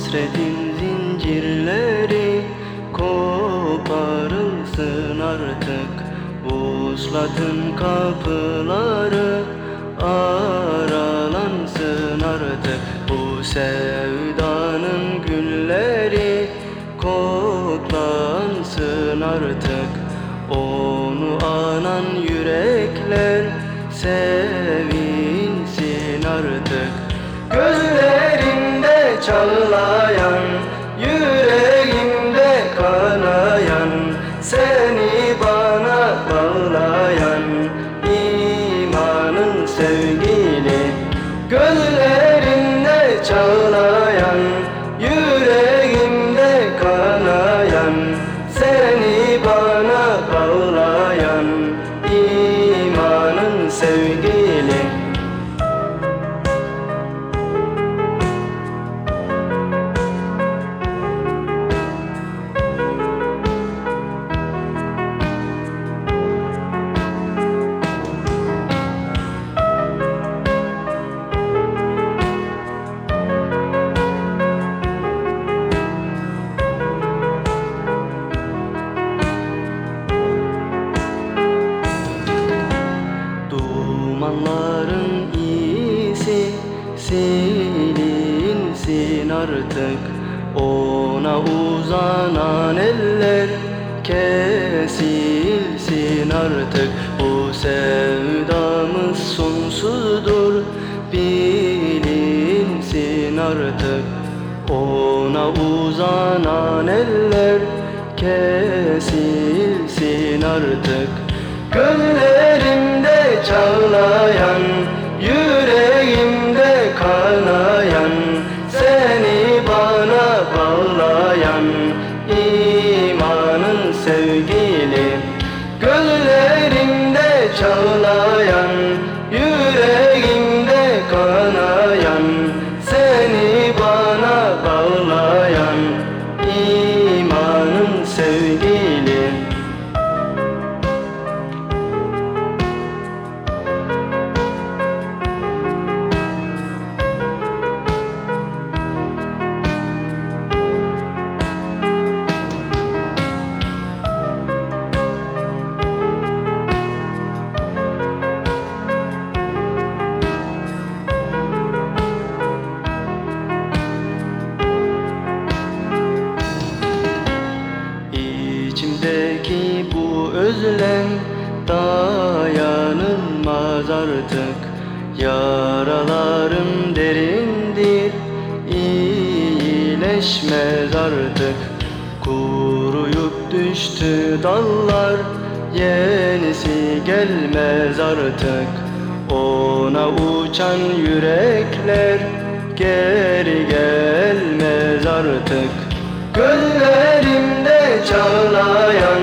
Hasretin zincirleri koparılsın artık. Vuslatın kapıları aralansın artık. Bu sevdanın gülleri koklansın artık. Onu anan yürekler sevin. Çağlayan, yüreğimde kanayan Seni bana bağlayan artık. Ona uzanan eller kesilsin artık. Bu sevdamız sonsuzdur bilinsin artık. Ona uzanan eller kesilsin artık. Gönlerimde çağlayan, yüreğimde kanayan özlem dayanılmaz artık. Yaralarım derindir iyileşmez artık. Kuruyup düştü dallar yenisi gelmez artık. Ona uçan yürekler geri gelmez artık. Gönlerimde çağlayan,